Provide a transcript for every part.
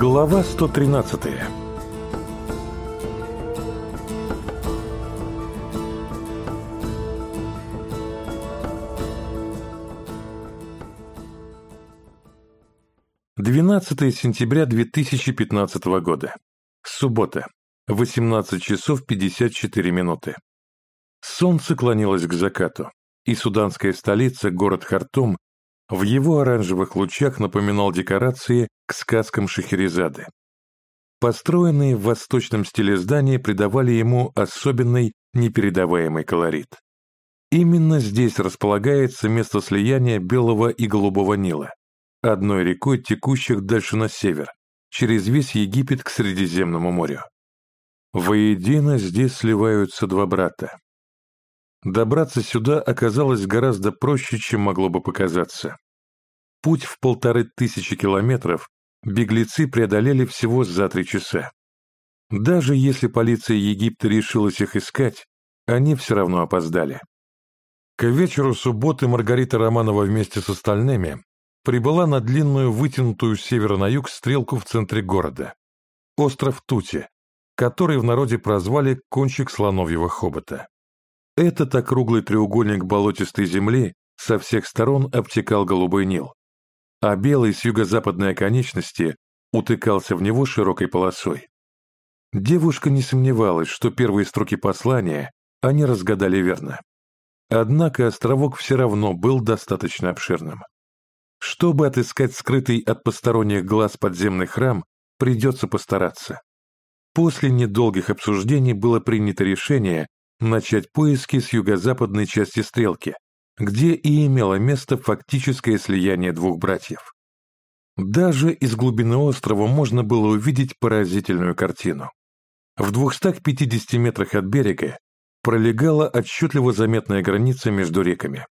Глава 113 12 сентября 2015 года. Суббота. 18 часов 54 минуты. Солнце клонилось к закату, и суданская столица, город Хартум, в его оранжевых лучах напоминал декорации к сказкам Шахерезады. Построенные в восточном стиле здания придавали ему особенный непередаваемый колорит. Именно здесь располагается место слияния Белого и Голубого Нила, одной рекой, текущих дальше на север, через весь Египет к Средиземному морю. Воедино здесь сливаются два брата. Добраться сюда оказалось гораздо проще, чем могло бы показаться. Путь в полторы тысячи километров беглецы преодолели всего за три часа. Даже если полиция Египта решилась их искать, они все равно опоздали. К вечеру субботы Маргарита Романова вместе с остальными прибыла на длинную вытянутую с севера на юг стрелку в центре города. Остров Тути, который в народе прозвали «кончик слоновьего хобота». Этот округлый треугольник болотистой земли со всех сторон обтекал голубой Нил, а белый с юго-западной оконечности утыкался в него широкой полосой. Девушка не сомневалась, что первые строки послания они разгадали верно. Однако островок все равно был достаточно обширным. Чтобы отыскать скрытый от посторонних глаз подземный храм, придется постараться. После недолгих обсуждений было принято решение начать поиски с юго-западной части стрелки, где и имело место фактическое слияние двух братьев. Даже из глубины острова можно было увидеть поразительную картину. В 250 метрах от берега пролегала отчетливо заметная граница между реками.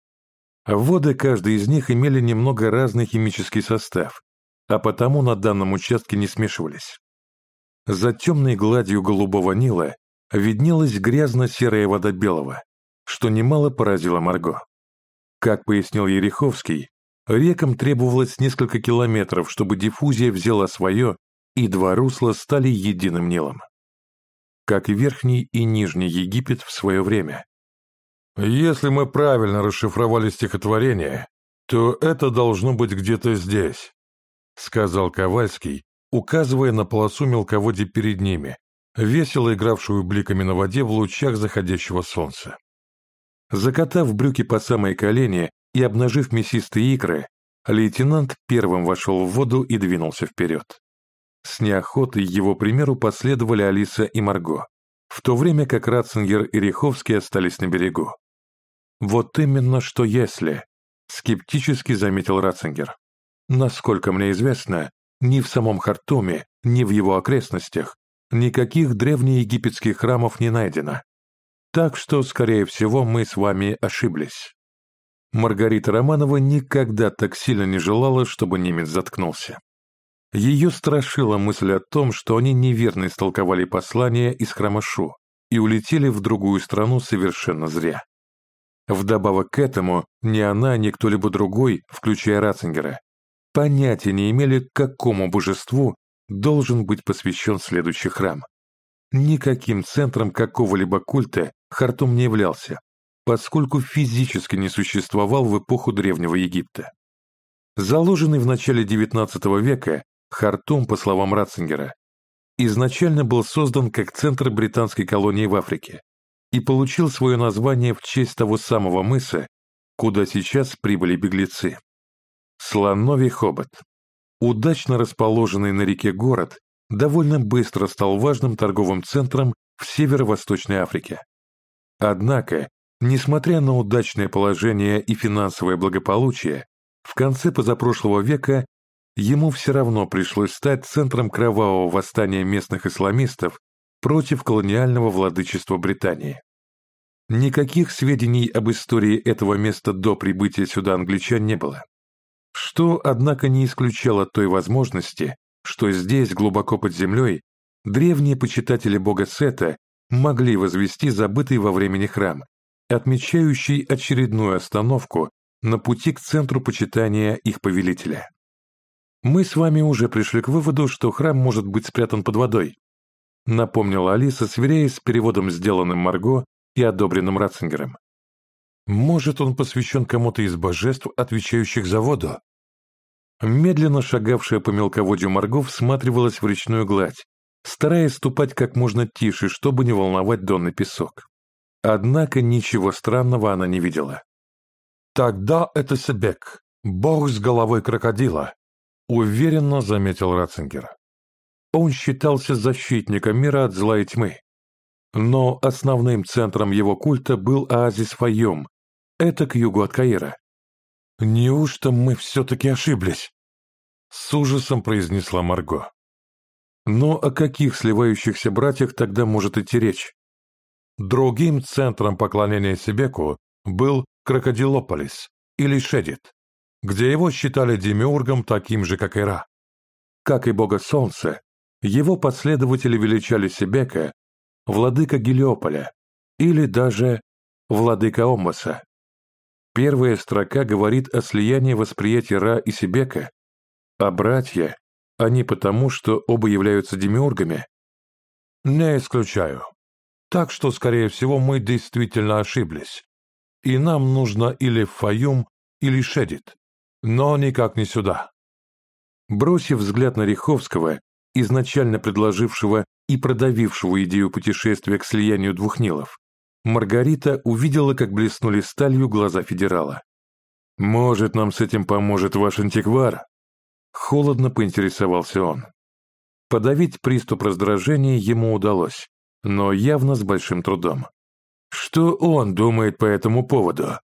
Воды каждой из них имели немного разный химический состав, а потому на данном участке не смешивались. За темной гладью голубого Нила виднелась грязно-серая вода белого, что немало поразило Марго. Как пояснил Ереховский, рекам требовалось несколько километров, чтобы диффузия взяла свое, и два русла стали единым Нилом. Как и Верхний и Нижний Египет в свое время. Если мы правильно расшифровали стихотворение, то это должно быть где-то здесь, сказал Ковальский, указывая на полосу мелководья перед ними, весело игравшую бликами на воде в лучах заходящего солнца. Закатав брюки по самые колени и обнажив мясистые икры, лейтенант первым вошел в воду и двинулся вперед. С неохотой его примеру последовали Алиса и Марго, в то время как Ратцингер и Риховский остались на берегу. «Вот именно что если», — скептически заметил Ратцингер. «Насколько мне известно, ни в самом Хартуме, ни в его окрестностях никаких древнеегипетских храмов не найдено. Так что, скорее всего, мы с вами ошиблись. Маргарита Романова никогда так сильно не желала, чтобы немец заткнулся. Ее страшила мысль о том, что они неверно истолковали послание из храма Шу и улетели в другую страну совершенно зря. Вдобавок к этому, ни она, ни кто-либо другой, включая Ратцингера, понятия не имели, к какому божеству должен быть посвящен следующий храм. Никаким центром какого-либо культа Хартум не являлся, поскольку физически не существовал в эпоху Древнего Египта. Заложенный в начале XIX века, Хартум, по словам Ратцингера, изначально был создан как центр британской колонии в Африке и получил свое название в честь того самого мыса, куда сейчас прибыли беглецы. Слоновий хобот удачно расположенный на реке город довольно быстро стал важным торговым центром в северо-восточной Африке. Однако, несмотря на удачное положение и финансовое благополучие, в конце позапрошлого века ему все равно пришлось стать центром кровавого восстания местных исламистов против колониального владычества Британии. Никаких сведений об истории этого места до прибытия сюда англичан не было что, однако, не исключало той возможности, что здесь, глубоко под землей, древние почитатели бога Сета могли возвести забытый во времени храм, отмечающий очередную остановку на пути к центру почитания их повелителя. Мы с вами уже пришли к выводу, что храм может быть спрятан под водой, напомнила Алиса, сверяясь с переводом, сделанным Марго и одобренным Ратцингером. Может, он посвящен кому-то из божеств, отвечающих за воду? Медленно шагавшая по мелководью Марго всматривалась в речную гладь, стараясь ступать как можно тише, чтобы не волновать донный песок. Однако ничего странного она не видела. «Тогда это Себек, бог с головой крокодила», — уверенно заметил Ратцингер. Он считался защитником мира от зла и тьмы. Но основным центром его культа был оазис Файом, это к югу от Каира. «Неужто мы все-таки ошиблись?» С ужасом произнесла Марго. Но о каких сливающихся братьях тогда может идти речь? Другим центром поклонения Себеку был Крокодилополис или Шедит, где его считали демиургом таким же, как и Ра. Как и бога солнца, его последователи величали Себека владыка Гелиополя или даже владыка Омоса. Первая строка говорит о слиянии восприятия Ра и Себека, а братья они потому, что оба являются демиургами? Не исключаю. Так что, скорее всего, мы действительно ошиблись. И нам нужно или Фаюм, или Шедит. Но никак не сюда. Бросив взгляд на Риховского, изначально предложившего и продавившего идею путешествия к слиянию двух Нилов, Маргарита увидела, как блеснули сталью глаза федерала. «Может, нам с этим поможет ваш антиквар?» Холодно поинтересовался он. Подавить приступ раздражения ему удалось, но явно с большим трудом. Что он думает по этому поводу?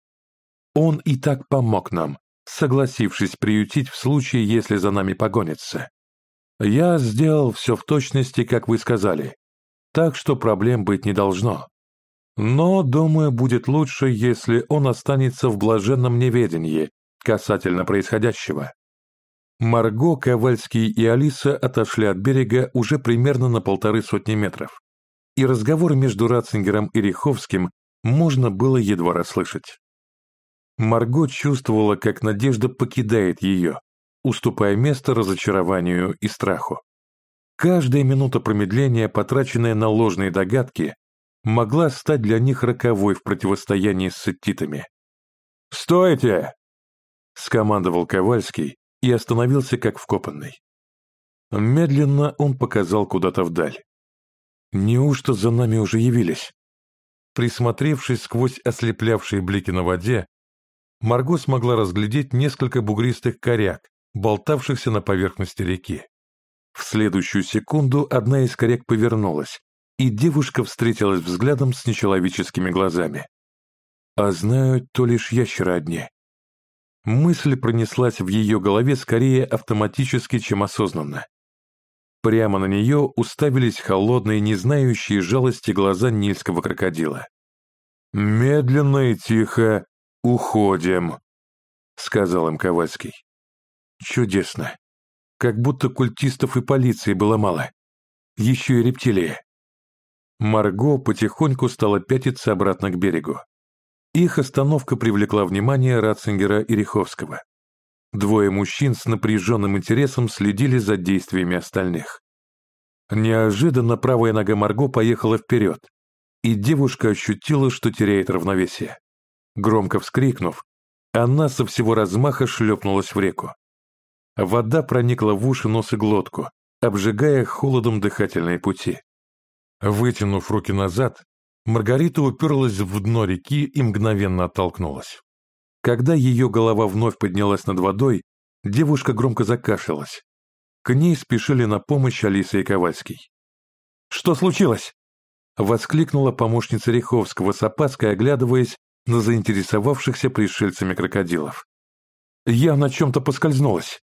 Он и так помог нам, согласившись приютить в случае, если за нами погонится. Я сделал все в точности, как вы сказали, так что проблем быть не должно. Но, думаю, будет лучше, если он останется в блаженном неведении касательно происходящего. Марго, Ковальский и Алиса отошли от берега уже примерно на полторы сотни метров, и разговор между Ратцингером и Риховским можно было едва расслышать. Марго чувствовала, как надежда покидает ее, уступая место разочарованию и страху. Каждая минута промедления, потраченная на ложные догадки, могла стать для них роковой в противостоянии с сеттитами. «Стойте!» — скомандовал Ковальский, и остановился как вкопанный. Медленно он показал куда-то вдаль. Неужто за нами уже явились? Присмотревшись сквозь ослеплявшие блики на воде, Марго смогла разглядеть несколько бугристых коряк, болтавшихся на поверхности реки. В следующую секунду одна из коряк повернулась, и девушка встретилась взглядом с нечеловеческими глазами. А знают то лишь ящеры одни. Мысль пронеслась в ее голове скорее автоматически, чем осознанно. Прямо на нее уставились холодные, не знающие жалости глаза нильского крокодила. «Медленно и тихо уходим», — сказал им Ковальский. «Чудесно. Как будто культистов и полиции было мало. Еще и рептилии». Марго потихоньку стала пятиться обратно к берегу. Их остановка привлекла внимание Ратцингера и Риховского. Двое мужчин с напряженным интересом следили за действиями остальных. Неожиданно правая нога Марго поехала вперед, и девушка ощутила, что теряет равновесие. Громко вскрикнув, она со всего размаха шлепнулась в реку. Вода проникла в уши, нос и глотку, обжигая холодом дыхательные пути. Вытянув руки назад, Маргарита уперлась в дно реки и мгновенно оттолкнулась. Когда ее голова вновь поднялась над водой, девушка громко закашлялась. К ней спешили на помощь Алиса и Ковальский. «Что случилось?» — воскликнула помощница Риховского с опаской, оглядываясь на заинтересовавшихся пришельцами крокодилов. «Я на чем-то поскользнулась».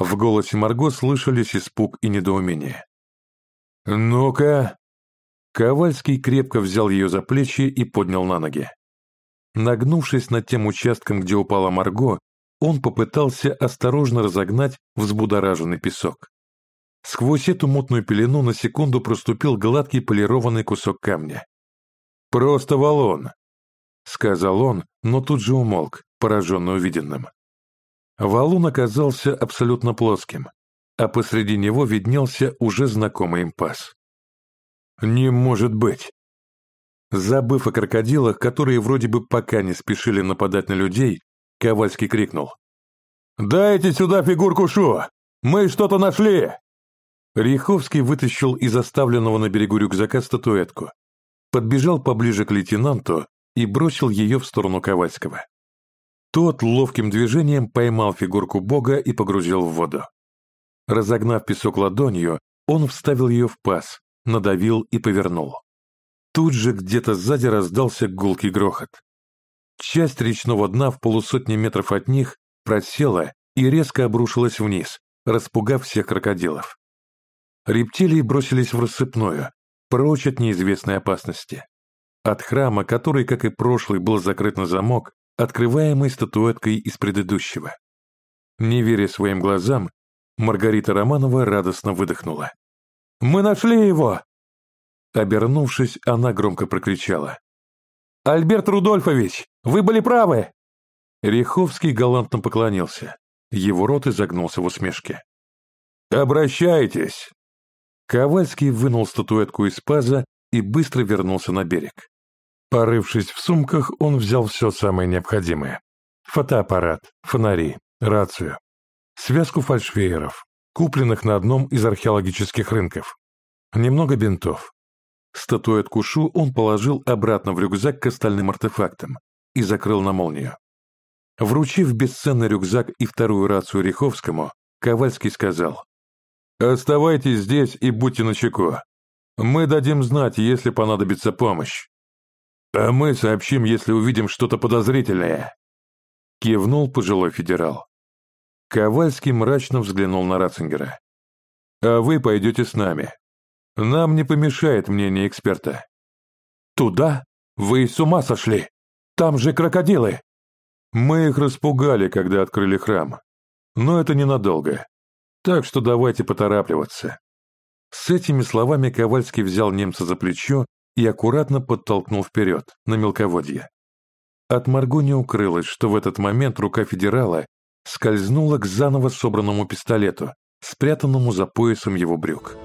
В голосе Марго слышались испуг и недоумение. «Ну-ка, Ковальский крепко взял ее за плечи и поднял на ноги. Нагнувшись над тем участком, где упала Марго, он попытался осторожно разогнать взбудораженный песок. Сквозь эту мутную пелену на секунду проступил гладкий полированный кусок камня. «Просто валун», — сказал он, но тут же умолк, пораженный увиденным. Валун оказался абсолютно плоским, а посреди него виднелся уже знакомый им пас. «Не может быть!» Забыв о крокодилах, которые вроде бы пока не спешили нападать на людей, Ковальский крикнул. «Дайте сюда фигурку Шу! Мы что-то нашли!» Риховский вытащил из оставленного на берегу рюкзака статуэтку, подбежал поближе к лейтенанту и бросил ее в сторону Ковальского. Тот ловким движением поймал фигурку бога и погрузил в воду. Разогнав песок ладонью, он вставил ее в паз, надавил и повернул. Тут же где-то сзади раздался гулкий грохот. Часть речного дна в полусотни метров от них просела и резко обрушилась вниз, распугав всех крокодилов. Рептилии бросились в рассыпную, прочь от неизвестной опасности. От храма, который, как и прошлый, был закрыт на замок, открываемый статуэткой из предыдущего. Не веря своим глазам, Маргарита Романова радостно выдохнула. «Мы нашли его!» Обернувшись, она громко прокричала. «Альберт Рудольфович, вы были правы!» Риховский галантно поклонился. Его рот изогнулся в усмешке. «Обращайтесь!» Ковальский вынул статуэтку из паза и быстро вернулся на берег. Порывшись в сумках, он взял все самое необходимое. Фотоаппарат, фонари, рацию, связку фальшвееров, купленных на одном из археологических рынков, немного бинтов, Статуэтку Шу он положил обратно в рюкзак к остальным артефактам и закрыл на молнию. Вручив бесценный рюкзак и вторую рацию Риховскому, Ковальский сказал, «Оставайтесь здесь и будьте начеку. Мы дадим знать, если понадобится помощь. А мы сообщим, если увидим что-то подозрительное». Кивнул пожилой федерал. Ковальский мрачно взглянул на Ратцингера. «А вы пойдете с нами. Нам не помешает мнение эксперта. Туда? Вы с ума сошли? Там же крокодилы. Мы их распугали, когда открыли храм. Но это ненадолго. Так что давайте поторапливаться. С этими словами Ковальский взял немца за плечо и аккуратно подтолкнул вперед, на мелководье. От Марго не укрылось, что в этот момент рука федерала скользнула к заново собранному пистолету, спрятанному за поясом его брюк.